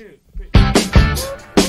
Dude.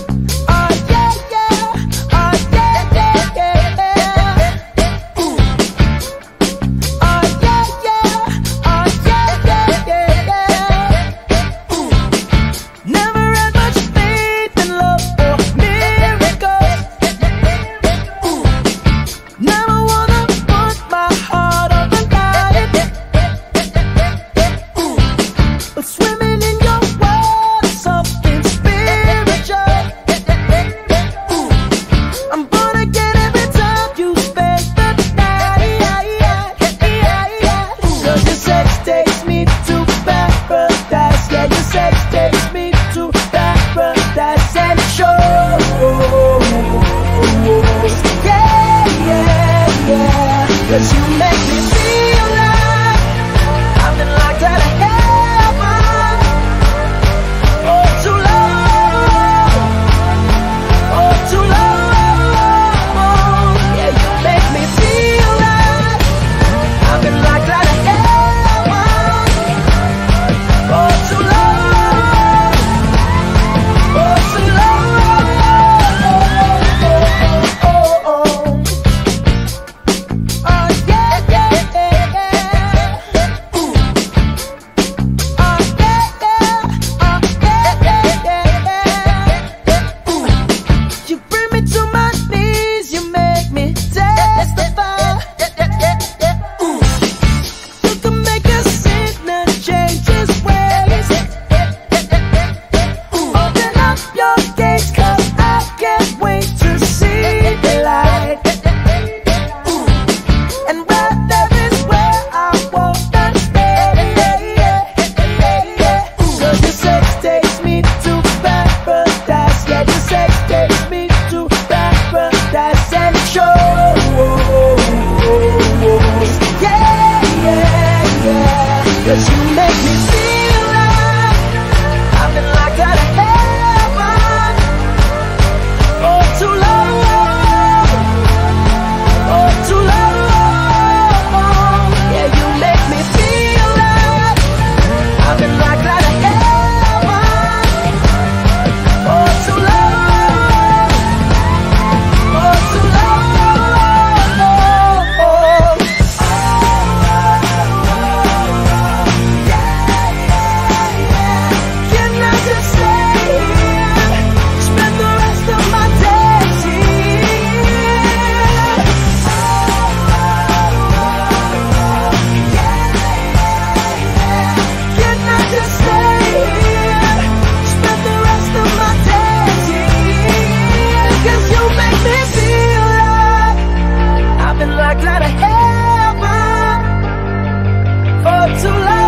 that you made. I gotta help her for too long.